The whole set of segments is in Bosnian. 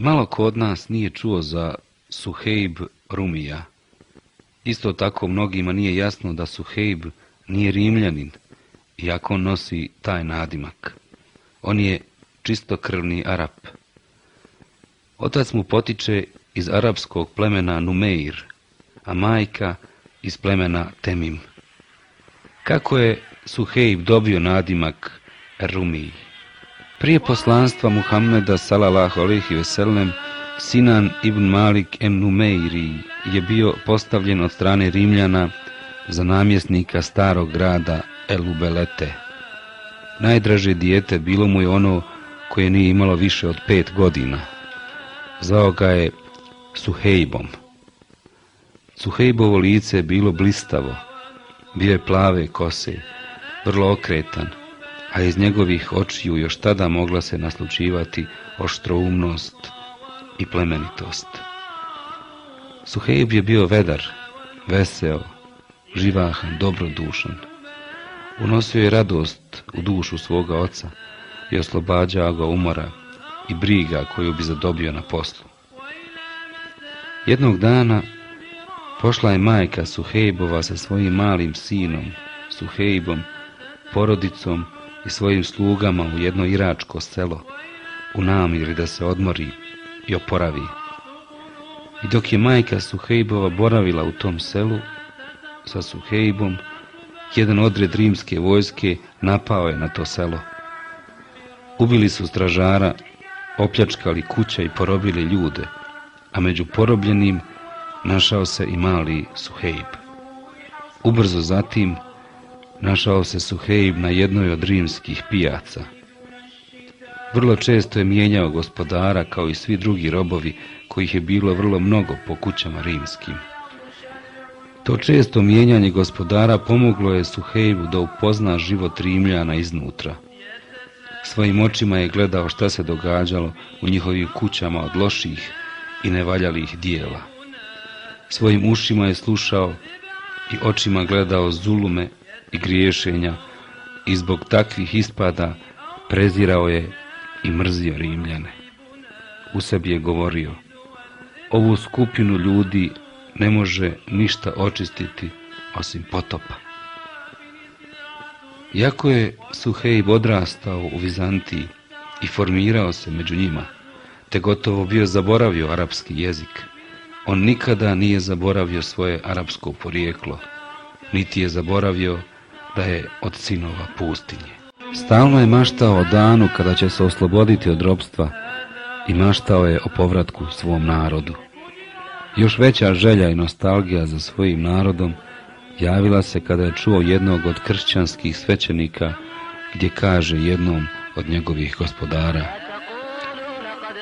Malo ko od nas nije čuo za Suheib Rumija. Isto tako mnogima nije jasno da Suheib nije rimljanin, iako on nosi taj nadimak. On je čistokrvni Arap. Otac mu potiče iz arapskog plemena Numeir, a majka iz plemena Temim. Kako je Suheib dobio nadimak Rumiji? Prije poslanstva Muhammeda sallallahu alejhi ve sellem Sinan ibn Malik em Numeiri je bio postavljen od strane Rimljana za namjesnika starog grada Elubelete. Najdraže dijete bilo mu je ono koje nije imalo više od pet godina. Zvao ga je Suhejbom. Suhejbovo lice je bilo blistavo, bio je plave kose, vrlo okretan, a iz njegovih očiju još tada mogla se naslučivati oštroumnost i plemenitost. Suhejb je bio vedar, veseo, živahan, dobrodušan. Unosio je radost u dušu svoga oca i oslobađao ga umora i briga koju bi zadobio na poslu. Jednog dana pošla je majka Suhejbova sa svojim malim sinom, Suhejbom, porodicom i svojim slugama u jedno iračko selo, u namiri da se odmori i oporavi. I dok je majka Suhejbova boravila u tom selu, sa Suhejbom, jedan odred rimske vojske napao je na to selo. Ubili su stražara, opljačkali kuća i porobili ljude, a među porobljenim našao se i mali Suhejb. Ubrzo zatim našao se Suhejb na jednoj od rimskih pijaca. Vrlo često je mijenjao gospodara kao i svi drugi robovi kojih je bilo vrlo mnogo po kućama rimskim. To često mijenjanje gospodara pomoglo je Suhejbu da upozna život Rimljana iznutra. Svojim očima je gledao šta se događalo u njihovim kućama od loših i nevaljalih dijela. Svojim ušima je slušao i očima gledao zulume i griješenja i zbog takvih ispada prezirao je i mrzio Rimljane. U sebi je govorio, ovu skupinu ljudi ne može ništa očistiti osim potopa. Iako je Suhejb odrastao u Vizantiji i formirao se među njima, te gotovo bio zaboravio arapski jezik, on nikada nije zaboravio svoje arapsko porijeklo, niti je zaboravio da je od sinova pustinje. Stalno je maštao o danu kada će se osloboditi od robstva i maštao je o povratku svom narodu. Još veća želja i nostalgija za svojim narodom javila se kada je čuo jednog od kršćanskih svećenika gdje kaže jednom od njegovih gospodara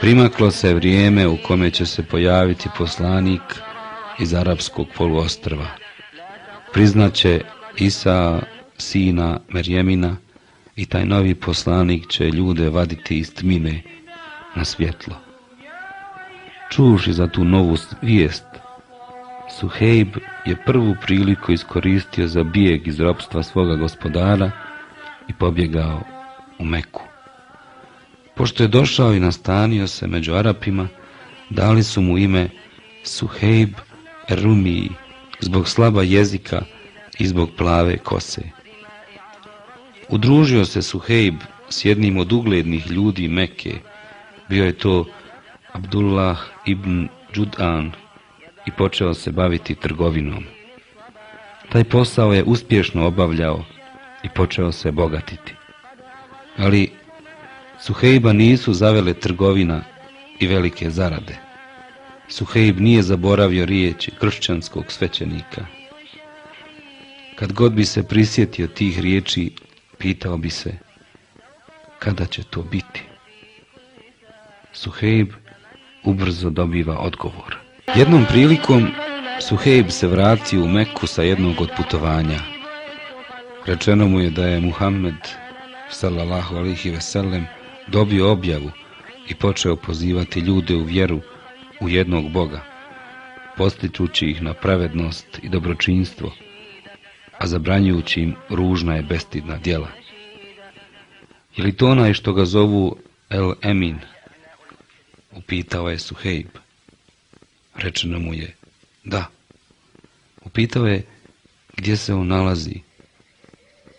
Primaklo se vrijeme u kome će se pojaviti poslanik iz arapskog poluostrva. Priznaće Isa, sina Merjemina, i taj novi poslanik će ljude vaditi iz tmine na svjetlo čuši za tu novu vijest, Suhejb je prvu priliku iskoristio za bijeg iz ropstva svoga gospodara i pobjegao u Meku. Pošto je došao i nastanio se među Arapima, dali su mu ime Suhejb Rumiji zbog slaba jezika i zbog plave kose. Udružio se Suhejb s jednim od uglednih ljudi Meke, bio je to Abdullah ibn Đudan i počeo se baviti trgovinom. Taj posao je uspješno obavljao i počeo se bogatiti. Ali Suhejba nisu zavele trgovina i velike zarade. Suhejb nije zaboravio riječi kršćanskog svećenika. Kad god bi se prisjetio tih riječi, pitao bi se kada će to biti. Suhejb ubrzo dobiva odgovor. Jednom prilikom Suhejb se vratio u Meku sa jednog od putovanja. Rečeno mu je da je Muhammed sallallahu alihi veselem dobio objavu i počeo pozivati ljude u vjeru u jednog Boga, postičući ih na pravednost i dobročinstvo, a zabranjujući im ružna je bestidna djela. Je li to onaj što ga zovu El Emin, Upitao je Suhejb. Rečeno mu je, da. Upitao je, gdje se on nalazi.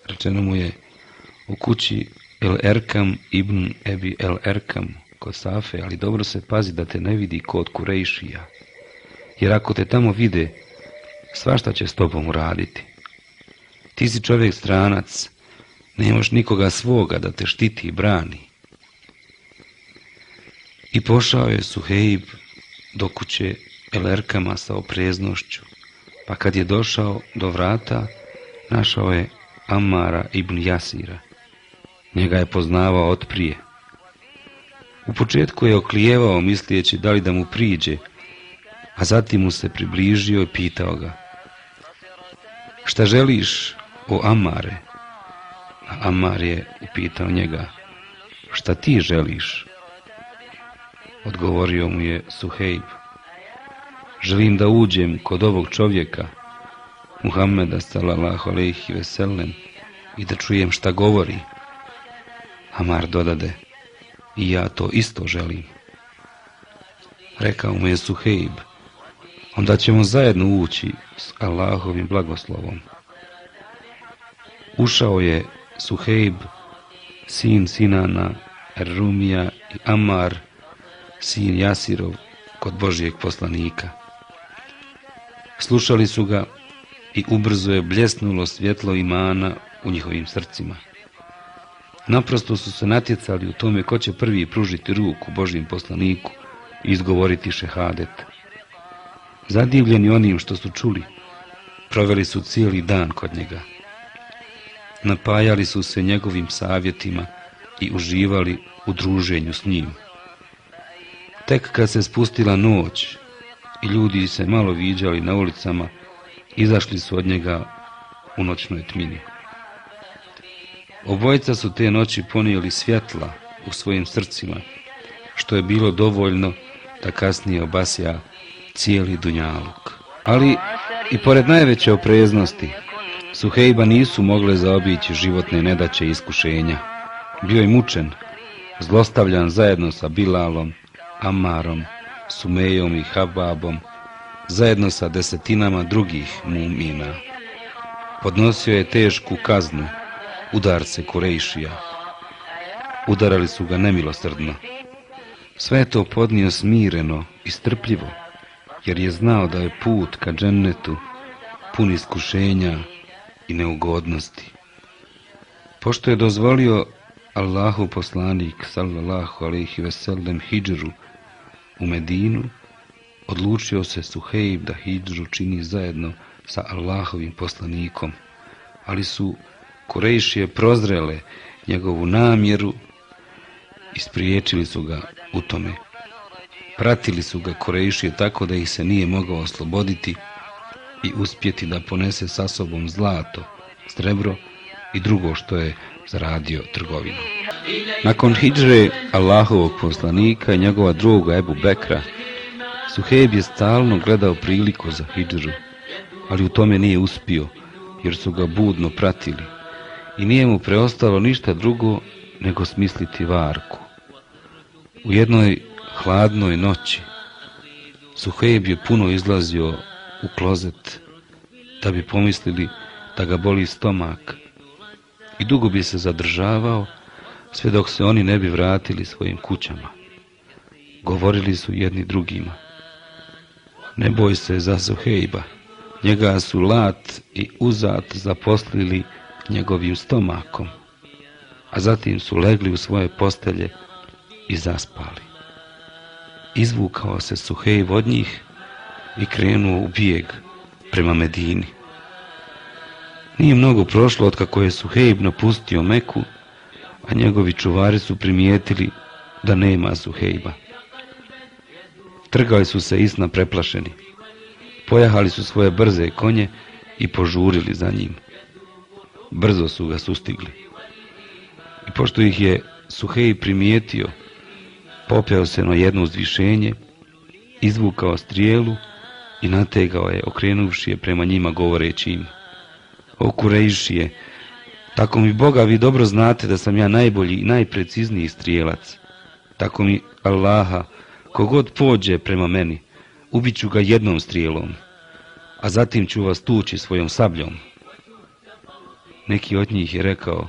Rečeno mu je, u kući El Erkam ibn Ebi El Erkam, kod Safe, ali dobro se pazi da te ne vidi kod Kurejšija. Jer ako te tamo vide, svašta će s tobom uraditi. Ti si čovjek stranac, nemaš nikoga svoga da te štiti i brani. I pošao je Suheib do kuće Elerkama sa opreznošću, pa kad je došao do vrata, našao je Amara ibn Jasira. Njega je poznavao od prije. U početku je oklijevao mislijeći da li da mu priđe, a zatim mu se približio i pitao ga. Šta želiš, o Amare? A Amar je upitao njega. Šta ti želiš? Odgovorio mu je Suhejb. Želim da uđem kod ovog čovjeka, Muhammeda sallallahu alaihi veselem, i da čujem šta govori. Amar dodade, i ja to isto želim. Rekao mu je Suhejb, onda ćemo zajedno ući s Allahovim blagoslovom. Ušao je Suhejb, sin Sinana, Rumija i Amar, sin Jasirov, kod Božijeg poslanika. Slušali su ga i ubrzo je bljesnulo svjetlo imana u njihovim srcima. Naprosto su se natjecali u tome ko će prvi pružiti ruku Božijem poslaniku i izgovoriti šehadet. Zadivljeni onim što su čuli, proveli su cijeli dan kod njega. Napajali su se njegovim savjetima i uživali u druženju s njim. Tek kad se spustila noć i ljudi se malo viđali na ulicama, izašli su od njega u noćnoj tmini. Obojica su te noći ponijeli svjetla u svojim srcima, što je bilo dovoljno da kasnije obasja cijeli dunjaluk. Ali i pored najveće opreznosti, Suhejba nisu mogle zaobići životne nedaće i iskušenja. Bio je mučen, zlostavljan zajedno sa Bilalom, Amarom, Sumejom i Hababom, zajedno sa desetinama drugih mumina. Podnosio je tešku kaznu, udarce Kurejšija. Udarali su ga nemilosrdno. Sve to podnio smireno i strpljivo, jer je znao da je put ka džennetu pun iskušenja i neugodnosti. Pošto je dozvolio Allahu poslanik sallallahu alaihi veselem hijđru u Medinu, odlučio se Suhejb da hijđru čini zajedno sa Allahovim poslanikom, ali su Kurejšije prozrele njegovu namjeru i spriječili su ga u tome. Pratili su ga Kurejšije tako da ih se nije mogao osloboditi i uspjeti da ponese sa sobom zlato, srebro i drugo što je zaradio trgovinu. Nakon hijđre Allahovog poslanika i njegova druga Ebu Bekra, Suheb je stalno gledao priliku za hijđru, ali u tome nije uspio, jer su ga budno pratili i nije mu preostalo ništa drugo nego smisliti varku. U jednoj hladnoj noći Suhejb je puno izlazio u klozet da bi pomislili da ga boli stomak i dugo bi se zadržavao sve dok se oni ne bi vratili svojim kućama. Govorili su jedni drugima. Ne boj se za Suhejba, njega su lat i uzat zaposlili njegovim stomakom, a zatim su legli u svoje postelje i zaspali. Izvukao se Suhej od njih i krenuo u bijeg prema Medini. Nije mnogo prošlo od kako je Suhejb napustio Meku, a njegovi čuvari su primijetili da nema Suhejba. Trgali su se isna preplašeni. Pojahali su svoje brze konje i požurili za njim brzo su ga sustigli. I pošto ih je Suhej primijetio, popeo se na jedno uzvišenje, izvukao strijelu i nategao je, okrenuvši je prema njima govoreći im. O Kurejšije, tako mi Boga vi dobro znate da sam ja najbolji i najprecizniji strijelac. Tako mi Allaha, Kogod pođe prema meni, ubiću ga jednom strijelom, a zatim ću vas tući svojom sabljom. Neki od njih je rekao,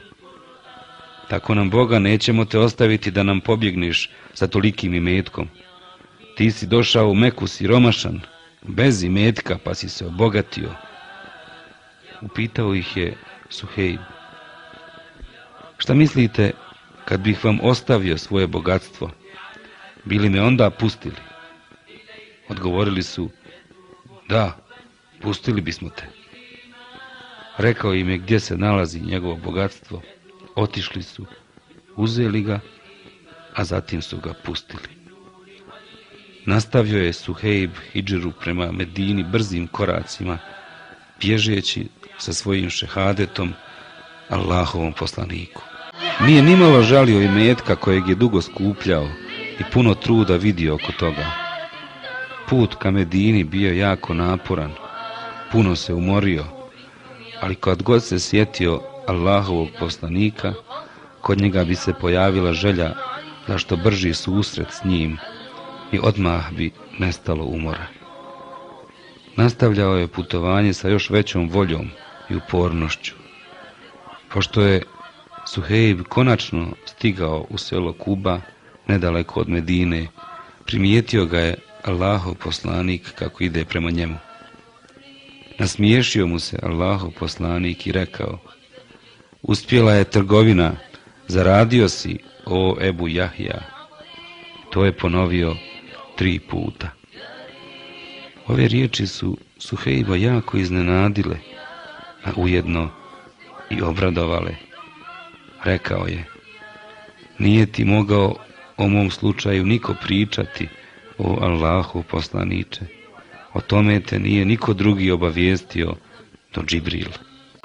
tako nam Boga nećemo te ostaviti da nam pobjegniš sa tolikim imetkom. Ti si došao u Meku siromašan, bez imetka pa si se obogatio. Upitao ih je Suhejb. Šta mislite kad bih vam ostavio svoje bogatstvo? Bili me onda pustili? Odgovorili su, da, pustili bismo te. Rekao im je gdje se nalazi njegovo bogatstvo. Otišli su, uzeli ga, a zatim su ga pustili. Nastavio je Suhejb Hidžiru prema Medini brzim koracima, bježeći sa svojim šehadetom Allahovom poslaniku. Nije nimalo žalio i metka kojeg je dugo skupljao i puno truda vidio oko toga. Put ka Medini bio jako naporan, puno se umorio, ali kad god se sjetio Allahovog poslanika, kod njega bi se pojavila želja da što brži susret s njim i odmah bi nestalo umora. Nastavljao je putovanje sa još većom voljom i upornošću. Pošto je Suhejb konačno stigao u selo Kuba, nedaleko od Medine, primijetio ga je Allahov poslanik kako ide prema njemu. Nasmiješio mu se Allahov poslanik i rekao, uspjela je trgovina, zaradio si, o Ebu Jahja. To je ponovio tri puta. Ove riječi su Suhejba jako iznenadile, a ujedno i obradovale. Rekao je, nije ti mogao o mom slučaju niko pričati, o Allahu poslaniče. O tome te nije niko drugi obavijestio do Džibril.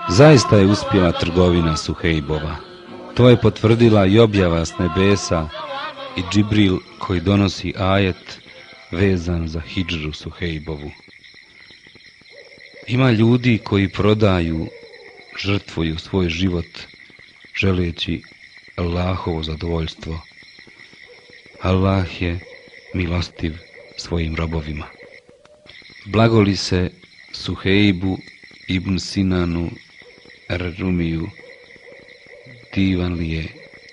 Zaista je uspjela trgovina Suhejbova. To je potvrdila i objava s nebesa i Džibril koji donosi ajet vezan za Hidžru Suhejbovu. Ima ljudi koji prodaju, žrtvuju svoj život, želeći Allahovo zadovoljstvo. Allah je milostiv svojim robovima. Blagoli se Suhejbu ibn Sinanu Ar-Rumiju, divan li je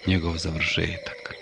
njegov završetak.